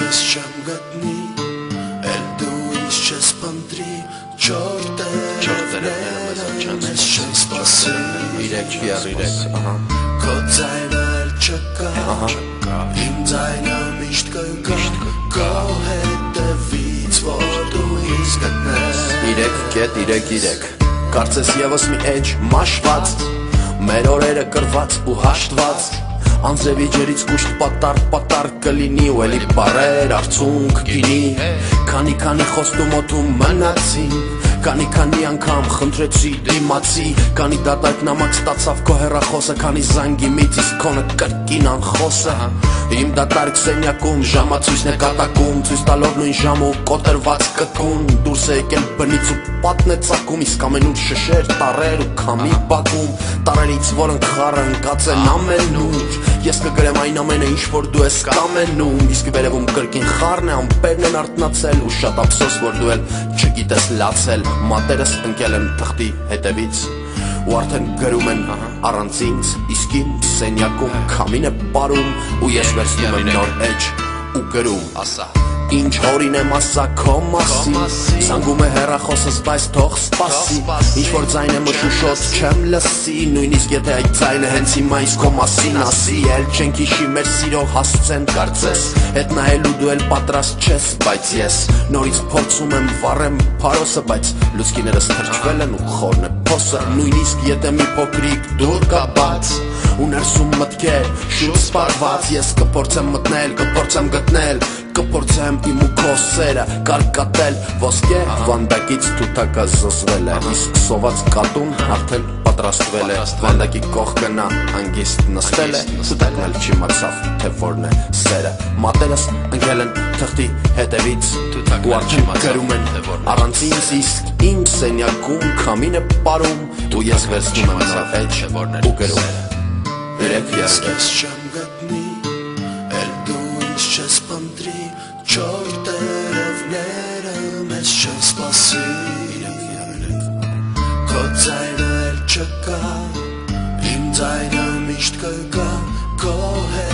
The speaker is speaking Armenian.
ես չեմ գտնի Էլ դու ինձ չես պնդրի Չոր տերևները մեզ չեն սպասի Իրեք յար իրեք, ահա Քո ձայնը էլ չկա Իմ ձայնը միշտ կգա Քո հետևից որ դու ինձ գտնես Իրեք կետ, իրեք, իրեք Կարծես եւս մի էջ մաշված Մեր օրերը կրված ու հաշտված Անձևի ջերից կուշտ պատար պատար կլինի ու էլի բարեր արցունք գինի Քանի քանի խոստում օտում մնացին Քանի քանի անգամ խնդրեցի դիմացի Քանի դատարկ նամակ ստացավ քո հեռախոսը Քանի զանգի մից իսկ քոնը կրկին անխոսը Իմ դատարկ սենյակում ժամացույցն է կատակում Ցույց տալով նույն ժամը ու կոտրված կկուն Դուրս է եկել բնից ու պատն է ծակում Իսկ ամենուր շշեր, տարեր ու քամի բակում Տարերից որոնք խառը ընկած են ամենուր Ես կգրեմ այն ամենը ինչ որ դու ես կամենում Իսկ վերևում կրկին խառն է ամպերն են արտնացել Ու շատ ափսոս որ դու էլ չգիտես լացել Մատերս ընկել են թղթի հետևից ու արդեն գրում են առանց ինձ իսկ իմ սենյակում քամին է ապարում ու ես վերցնում եմ նոր էջ ու գրում ասա Ինչ հորին եմ ասա քո մասին Սանգում է հեռախոսս, բայց թող սպասի Ինչ որ ձայն եմ ուշու շոտ չեմ լսի Նույնիսկ եթե այդ ձայնը հենց հիմա ինձ քո մասին ասի Էլ չեն քիշի մեր սիրո հասցեն կարծես Հետ նայելու դու էլ պատրաստ չես, բայց ես Նորից փորձում եմ վառեմ փարոսը, բայց լուսկիներս թրջվել են ու խորն է փոսը Նույնիսկ եթե մի փոքրիկ դուր կա բաց ու ներսում մտքեր շուտ սպարված ես կփորձեմ մտնել, կփորձեմ գտնել կփորձեմ իմ ու քո սերը կարկատել ոսկե վանդակից թութակա զզվել է իսկ սոված կատուն արդեն պատրաստվել է վանդակի կողքը նա հանգիստ նստել է էլ չիմացավ թե որն է սերը մատերս ընկել են թղթի հետևից ու չիմացավ, գրում են առանց ինձ իսկ իմ սենյակում քամին է ապարում ու ես վերցնում եմ նրա էջ որն է ու գրում Երեք Ես չեմ գտնի պնդրի Չոր տերևները մեզ չեն սպասի Քո ձայնը էլ չկա Իմ ձայնը միշտ կգա Քո հետ